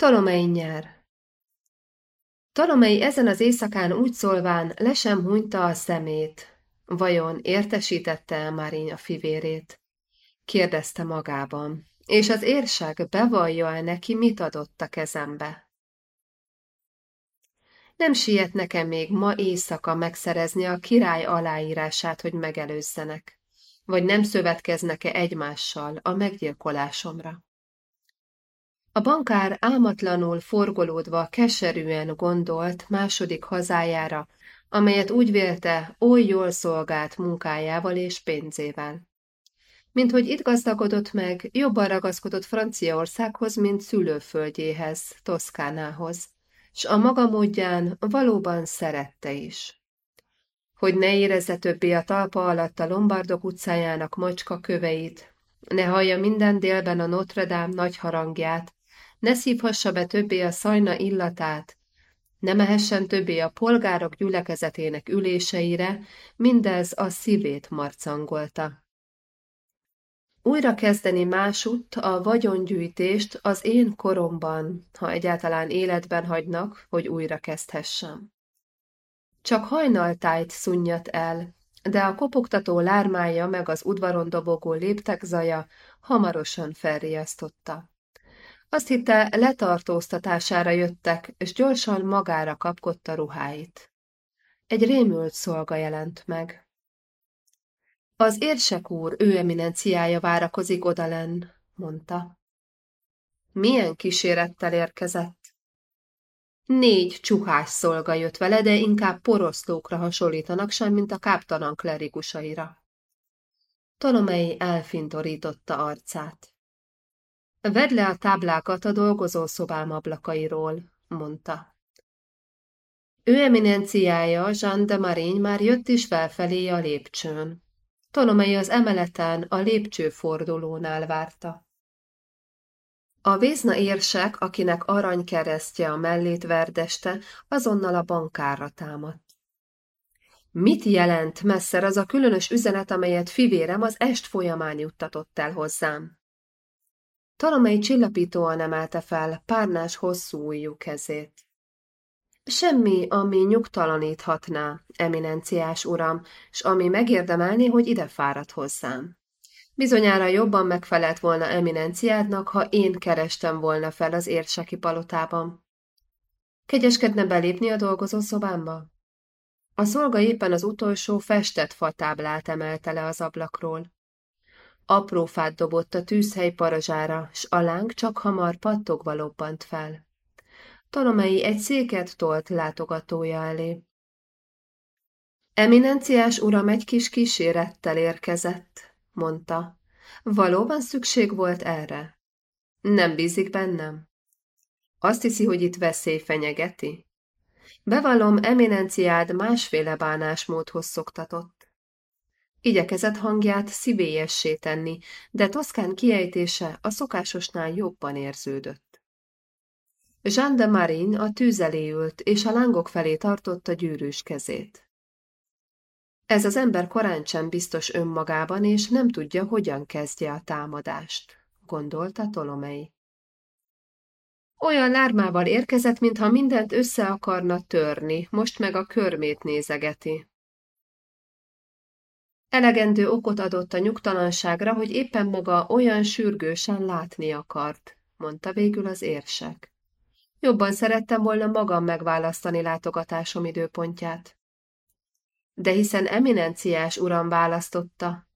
Tolomei nyer. Tolomei ezen az éjszakán úgy szólván le sem hunyta a szemét. Vajon értesítette el Márin a fivérét? Kérdezte magában, és az érsek bevallja el neki, mit adott a kezembe. Nem siet nekem még ma éjszaka megszerezni a király aláírását, hogy megelőzzenek, vagy nem szövetkeznek-e egymással a meggyilkolásomra. A bankár álmatlanul forgolódva keserűen gondolt második hazájára, amelyet úgy vélte, oly jól szolgált munkájával és pénzével. Mint hogy itt gazdagodott meg, jobban ragaszkodott Franciaországhoz, mint szülőföldjéhez, Toszkánához, s a maga módján valóban szerette is. Hogy ne érezze többé a talpa alatt a Lombardok utcájának macska köveit, ne hallja minden délben a Notre Dame nagy harangját, ne szívhassa be többé a szajna illatát, ne mehessen többé a polgárok gyülekezetének üléseire, mindez a szívét marcangolta. Újra kezdeni másutt a vagyongyűjtést az én koromban, ha egyáltalán életben hagynak, hogy újra kezdhessem. Csak hajnaltájt szunnyat el, de a kopogtató lármája meg az udvaron dobogó léptek zaja hamarosan felriasztotta. Azt hitte, letartóztatására jöttek, és gyorsan magára kapkodta ruháit. Egy rémült szolga jelent meg. Az érsek úr, ő eminenciája várakozik odalenn, mondta. Milyen kísérettel érkezett? Négy csuhás szolga jött vele, de inkább poroszlókra hasonlítanak sem, mint a káptalan klerikusaira. Tolomei elfintorította arcát. Vedd le a táblákat a dolgozószobám ablakairól, mondta. Ő eminenciája, Jean de Marin már jött is felfelé a lépcsőn. Tolomei az emeleten a lépcsőfordulónál várta. A vézna érsek, akinek aranykeresztje a mellét verdeste, azonnal a bankárra támadt. Mit jelent messzer az a különös üzenet, amelyet fivérem az est folyamán juttatott el hozzám? Tolomei csillapítóan emelte fel párnás hosszú ujjú kezét. Semmi, ami nyugtalaníthatná, eminenciás uram, s ami megérdemelni, hogy ide fáradt hozzám. Bizonyára jobban megfelelt volna eminenciádnak, ha én kerestem volna fel az érseki palotában. Kegyeskedne belépni a dolgozó szobámba? A szolga éppen az utolsó festett fatáblát emelte le az ablakról. Apró fát dobott a tűzhely parazsára, s a láng csak hamar pattogva lobbant fel. Tolomei egy széket tolt látogatója elé. Eminenciás uram egy kis kísérettel érkezett, mondta. Valóban szükség volt erre? Nem bízik bennem? Azt hiszi, hogy itt veszély fenyegeti? Bevallom, eminenciád másféle bánásmódhoz szoktatott. Igyekezett hangját szívélyessé tenni, de Toszkán kiejtése a szokásosnál jobban érződött. Jean de Marin a tűz elé ült, és a lángok felé tartotta gyűrűs kezét. Ez az ember korán sem biztos önmagában, és nem tudja, hogyan kezdje a támadást, gondolta Tolomei. Olyan lármával érkezett, mintha mindent össze akarna törni, most meg a körmét nézegeti. Elegendő okot adott a nyugtalanságra, hogy éppen maga olyan sürgősen látni akart, mondta végül az érsek. Jobban szerettem volna magam megválasztani látogatásom időpontját. De hiszen eminenciás uram választotta.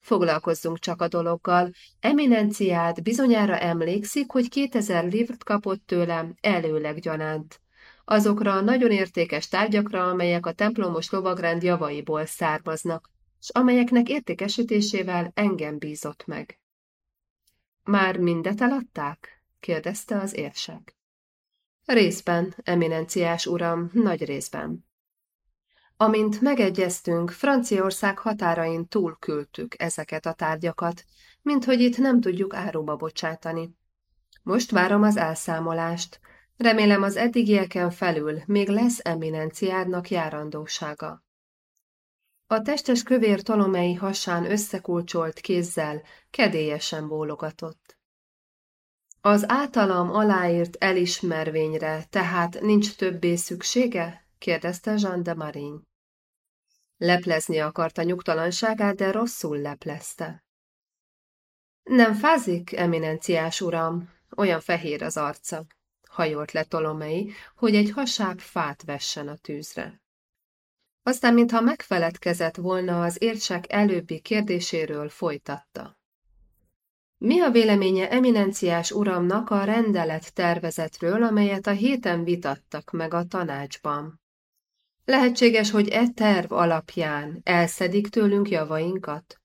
Foglalkozzunk csak a dologgal. Eminenciát bizonyára emlékszik, hogy 2000 livrt kapott tőlem előleg gyanánt. Azokra a nagyon értékes tárgyakra, amelyek a templomos lovagrend javaiból származnak, s amelyeknek értékesítésével engem bízott meg. Már mindet eladták? kérdezte az érsek. Részben, eminenciás uram, nagy részben. Amint megegyeztünk, Franciaország határain túl küldtük ezeket a tárgyakat, mint hogy itt nem tudjuk áruba bocsátani. Most várom az elszámolást. Remélem az eddigieken felül még lesz eminenciádnak járandósága. A testes kövér talomei hasán összekulcsolt kézzel kedélyesen bólogatott. Az általam aláírt elismervényre tehát nincs többé szüksége? kérdezte Jean de Marine. Leplezni akarta nyugtalanságát, de rosszul leplezte. Nem fázik, eminenciás uram, olyan fehér az arca. Hajolt le Tolomei, hogy egy hasább fát vessen a tűzre. Aztán, mintha megfeledkezett volna az értsek előbbi kérdéséről, folytatta. Mi a véleménye eminenciás uramnak a rendelet tervezetről, amelyet a héten vitattak meg a tanácsban? Lehetséges, hogy e terv alapján elszedik tőlünk javainkat,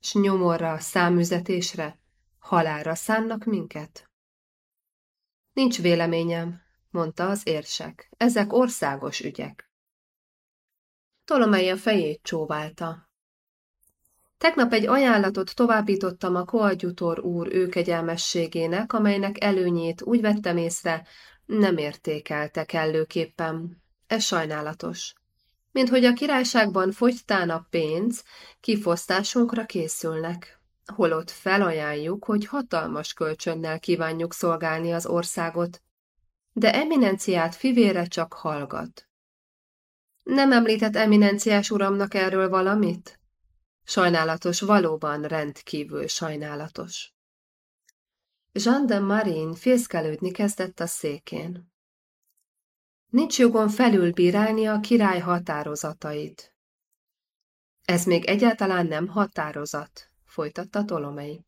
s nyomorra, számüzetésre, halára szánnak minket? Nincs véleményem, mondta az érsek, ezek országos ügyek. Tolomei a fejét csóválta. Tegnap egy ajánlatot továbbítottam a koadjutor úr őkegyelmességének, amelynek előnyét úgy vettem észre, nem értékelte kellőképpen. Ez sajnálatos. Mint hogy a királyságban fogytán a pénz, kifosztásunkra készülnek. Holott felajánljuk, hogy hatalmas kölcsönnel kívánjuk szolgálni az országot, de eminenciát fivére csak hallgat. Nem említett eminenciás uramnak erről valamit? Sajnálatos, valóban rendkívül sajnálatos. Jean de Marin fészkelődni kezdett a székén. Nincs jogon felülbírálni a király határozatait. Ez még egyáltalán nem határozat, folytatta Tolomei.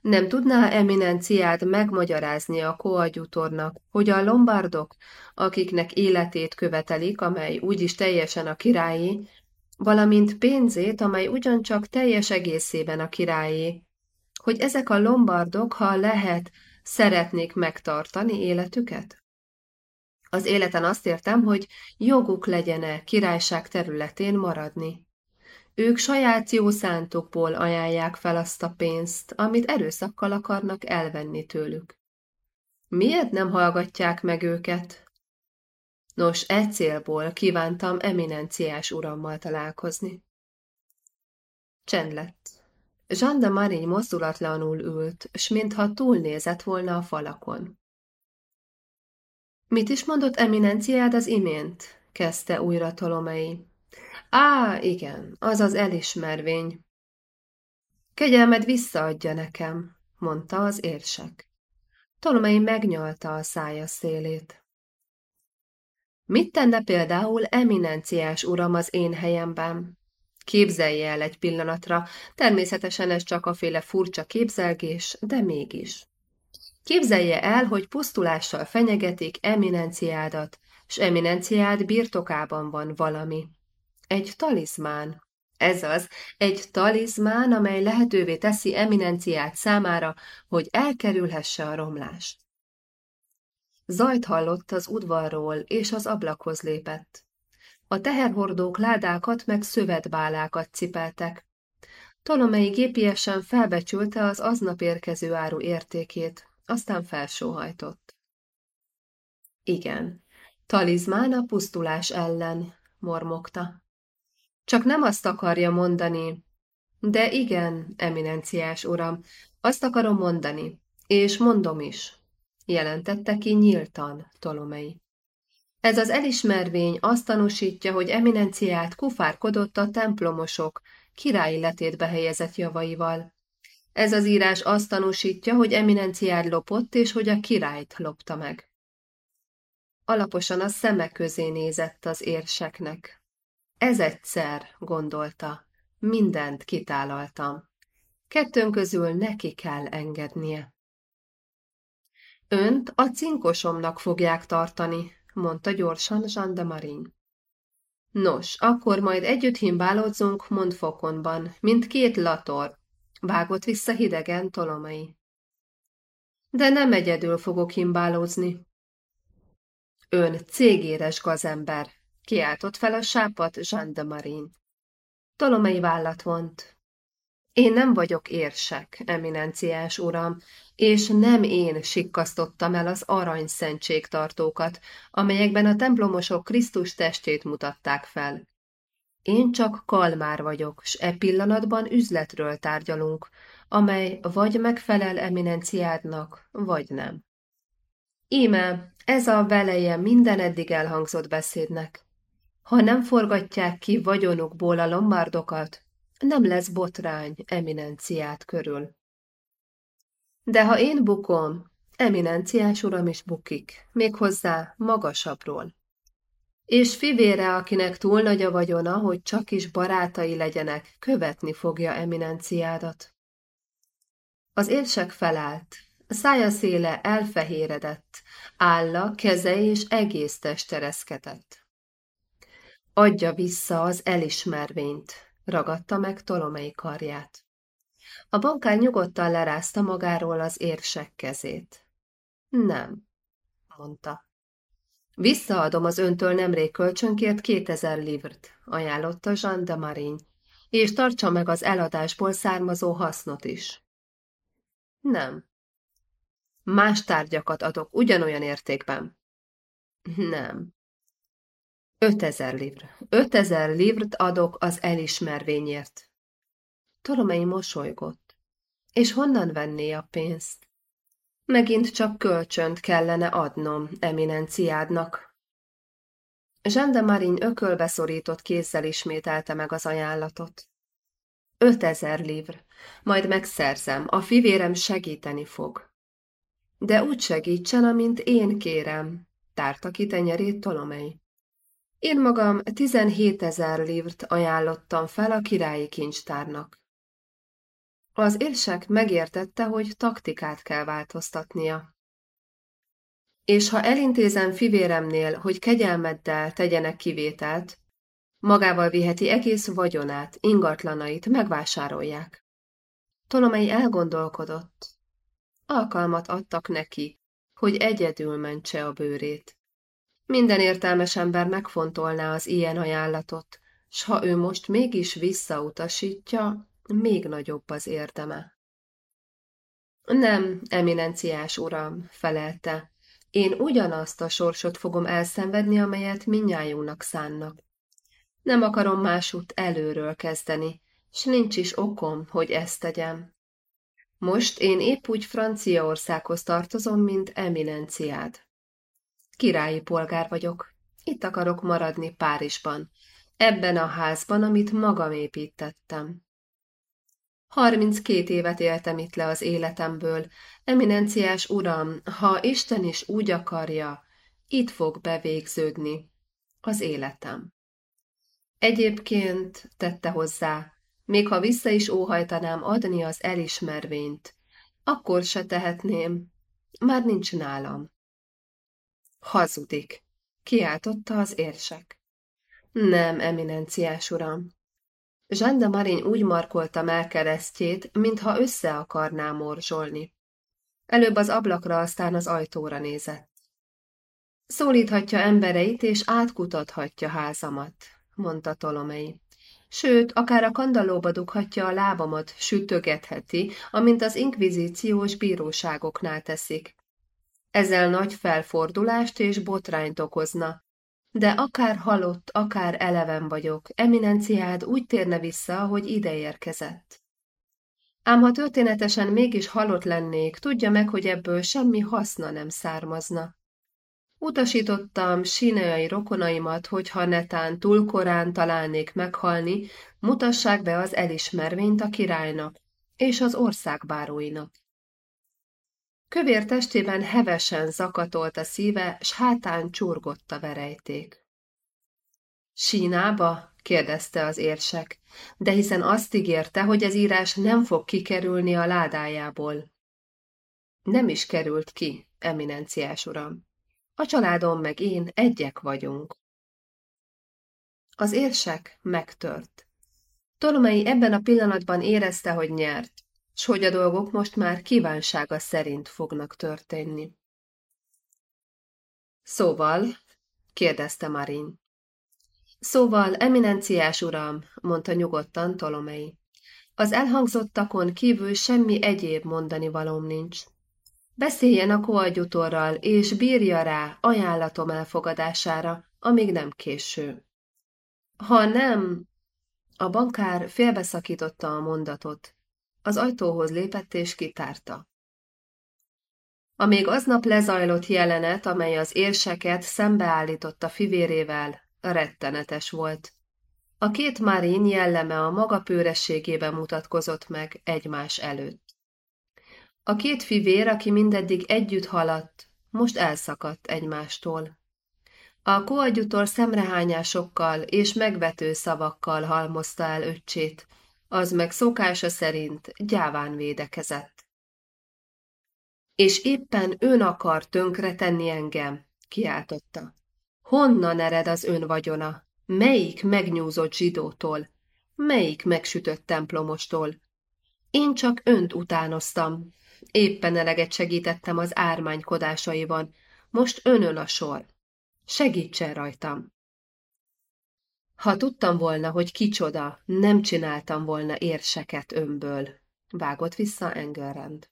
Nem tudná eminenciád megmagyarázni a koadjutornak, hogy a lombardok, akiknek életét követelik, amely úgyis teljesen a királyé, valamint pénzét, amely ugyancsak teljes egészében a királyé, hogy ezek a lombardok, ha lehet, szeretnék megtartani életüket? Az életen azt értem, hogy joguk legyene királyság területén maradni. Ők saját jó szántukból ajánlják fel azt a pénzt, amit erőszakkal akarnak elvenni tőlük. Miért nem hallgatják meg őket? Nos, e célból kívántam eminenciás urammal találkozni. Csend lett. Jean de Marie mozdulatlanul ült, s mintha túlnézett volna a falakon. Mit is mondott eminenciád az imént? kezdte újra Tolomei. Á, igen, az az elismervény. Kegyelmed visszaadja nekem, mondta az érsek. Tolomei megnyalta a szája szélét. Mit tenne például eminenciás uram az én helyemben? Képzelje el egy pillanatra, természetesen ez csak a féle furcsa képzelgés, de mégis. Képzelje el, hogy pusztulással fenyegetik eminenciádat, s eminenciád birtokában van valami. Egy talizmán. Ez az, egy talizmán, amely lehetővé teszi eminenciát számára, hogy elkerülhesse a romlást. Zajt hallott az udvarról, és az ablakhoz lépett. A teherhordók ládákat meg szövetbálákat cipeltek. Tolomei gépiesen felbecsülte az aznap érkező áru értékét, aztán felsóhajtott. Igen, talizmán a pusztulás ellen, mormogta. Csak nem azt akarja mondani, de igen, eminenciás uram, azt akarom mondani, és mondom is jelentette ki nyíltan Tolomei. Ez az elismervény azt tanúsítja, hogy eminenciát kufárkodott a templomosok királyi letétbe helyezett javaival. Ez az írás azt tanúsítja, hogy eminenciát lopott, és hogy a királyt lopta meg. Alaposan a szeme közé nézett az érseknek. Ez egyszer, gondolta, mindent kitálaltam. Kettőnk közül neki kell engednie. Önt a cinkosomnak fogják tartani, mondta gyorsan Jean de Marin. Nos, akkor majd együtt himbálódzunk Montfokonban, mint két lator, vágott vissza hidegen Tolomai. De nem egyedül fogok himbálózni. Ön cégéres gazember, kiáltott fel a sápat Jean de Marin. Tolomai vállat vont. Én nem vagyok érsek, eminenciás uram, és nem én sikkasztottam el az arany szentségtartókat, amelyekben a templomosok Krisztus testét mutatták fel. Én csak kalmár vagyok, s e pillanatban üzletről tárgyalunk, amely vagy megfelel eminenciádnak, vagy nem. Íme, ez a veleje minden eddig elhangzott beszédnek. Ha nem forgatják ki vagyonukból a lombardokat, nem lesz botrány eminenciát körül. De ha én bukom, eminenciás uram is bukik, méghozzá magasabbról. És fivére, akinek túl nagy a vagyona, hogy csak is barátai legyenek, követni fogja eminenciádat. Az érsek felállt, szája széle elfehéredett, álla, keze és egész testereszketett. Adja vissza az elismervényt, ragadta meg Tolomei karját. A bankár nyugodtan lerázta magáról az érsek kezét. Nem, mondta. Visszaadom az öntől nemrég kölcsönkért kétezer livrt, ajánlotta Jean de Marine, és tartsa meg az eladásból származó hasznot is. Nem. Más tárgyakat adok ugyanolyan értékben. Nem. Ötezer livr. Ötezer livrt adok az elismervényért. Tolomei mosolygott. És honnan venné a pénzt? Megint csak kölcsönt kellene adnom eminenciádnak. Jean de Marin ökölbe szorított kézzel ismételte meg az ajánlatot. Ötezer livr, majd megszerzem, a fivérem segíteni fog. De úgy segítsen, amint én kérem, tárta ki tenyerét Tolomei. Én magam tizenhétezer livrt ajánlottam fel a királyi kincstárnak. Az érsek megértette, hogy taktikát kell változtatnia. És ha elintézem fivéremnél, hogy kegyelmeddel tegyenek kivételt, magával viheti egész vagyonát, ingatlanait, megvásárolják. Tolomei elgondolkodott. Alkalmat adtak neki, hogy egyedül mentse a bőrét. Minden értelmes ember megfontolná az ilyen ajánlatot, s ha ő most mégis visszautasítja, még nagyobb az érdeme. Nem, eminenciás uram, felelte, én ugyanazt a sorsot fogom elszenvedni, amelyet minnyájunknak szánnak. Nem akarom másút előről kezdeni, s nincs is okom, hogy ezt tegyem. Most én épp úgy Franciaországhoz tartozom, mint eminenciád. Királyi polgár vagyok, itt akarok maradni Párizsban, ebben a házban, amit magam építettem. Harminckét évet éltem itt le az életemből, eminenciás uram, ha Isten is úgy akarja, itt fog bevégződni az életem. Egyébként tette hozzá, még ha vissza is óhajtanám adni az elismervényt, akkor se tehetném, már nincs nálam. Hazudik, kiáltotta az érsek. Nem, eminenciás uram, Jean Marin úgy markolta melkeresztjét, mintha össze akarná morzsolni. Előbb az ablakra, aztán az ajtóra nézett. Szólíthatja embereit, és átkutathatja házamat, mondta Tolomei. Sőt, akár a kandallóba dughatja a lábamat, sütögetheti, amint az inkvizíciós bíróságoknál teszik. Ezzel nagy felfordulást és botrányt okozna, de akár halott, akár eleven vagyok, eminenciád úgy térne vissza, ahogy ide érkezett. Ám ha történetesen mégis halott lennék, tudja meg, hogy ebből semmi haszna nem származna. Utasítottam síneai rokonaimat, hogy ha netán túl korán találnék meghalni, mutassák be az elismervényt a királynak és az országbáróinak. Kövér testében hevesen zakatolt a szíve, s hátán csurgott a verejték. Sínába? kérdezte az érsek, de hiszen azt ígérte, hogy az írás nem fog kikerülni a ládájából. Nem is került ki, eminenciás uram. A családom meg én egyek vagyunk. Az érsek megtört. Tolomei ebben a pillanatban érezte, hogy nyert s hogy a dolgok most már kívánsága szerint fognak történni. Szóval, kérdezte Marin. Szóval, eminenciás uram, mondta nyugodtan Tolomei. Az elhangzottakon kívül semmi egyéb mondani valóm nincs. Beszéljen a koadjutorral, és bírja rá ajánlatom elfogadására, amíg nem késő. Ha nem... A bankár félbeszakította a mondatot, az ajtóhoz lépett és kitárta. A még aznap lezajlott jelenet, amely az érseket szembeállította fivérével, rettenetes volt. A két marin jelleme a maga pőrességében mutatkozott meg egymás előtt. A két fivér, aki mindeddig együtt haladt, most elszakadt egymástól. A koadjutor szemrehányásokkal és megvető szavakkal halmozta el öccsét, az meg szokása szerint gyáván védekezett. És éppen ön akar tönkretenni engem, kiáltotta. Honnan ered az ön vagyona? Melyik megnyúzott zsidótól? Melyik megsütött templomostól? Én csak önt utánoztam. Éppen eleget segítettem az ármánykodásaiban. Most önön a sor. Segítsen rajtam! Ha tudtam volna, hogy kicsoda, nem csináltam volna érseket önből, vágott vissza Engelrend.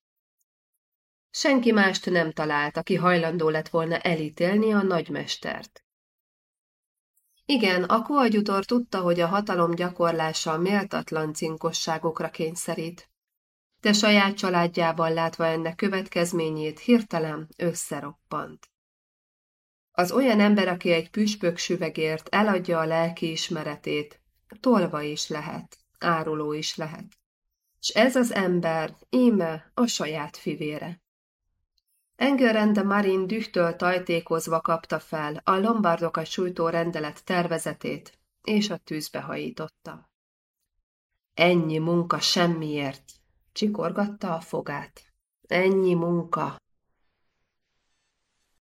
Senki mást nem talált, aki hajlandó lett volna elítélni a nagymestert. Igen, a koadjutor tudta, hogy a hatalom gyakorlása méltatlan cinkosságokra kényszerít, de saját családjában látva ennek következményét hirtelen összeroppant. Az olyan ember, aki egy püspök süvegért eladja a lelki ismeretét, tolva is lehet, áruló is lehet. És ez az ember, íme a saját fivére. Engelrende Marin dühtől tajtékozva kapta fel a lombardokat sújtó rendelet tervezetét, és a tűzbe hajította. Ennyi munka semmiért, csikorgatta a fogát. Ennyi munka,